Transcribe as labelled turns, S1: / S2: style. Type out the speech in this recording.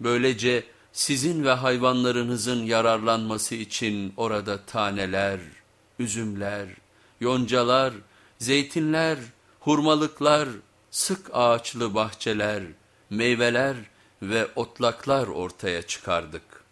S1: Böylece sizin ve hayvanlarınızın yararlanması için orada taneler, üzümler, yoncalar, zeytinler, hurmalıklar, sık ağaçlı bahçeler, meyveler ve otlaklar ortaya çıkardık.